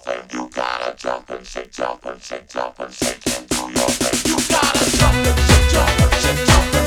thing. You gotta jump and shit, jump and shit, jump and shit, and do your thing. You gotta jump and shit, jump and shit, jump. And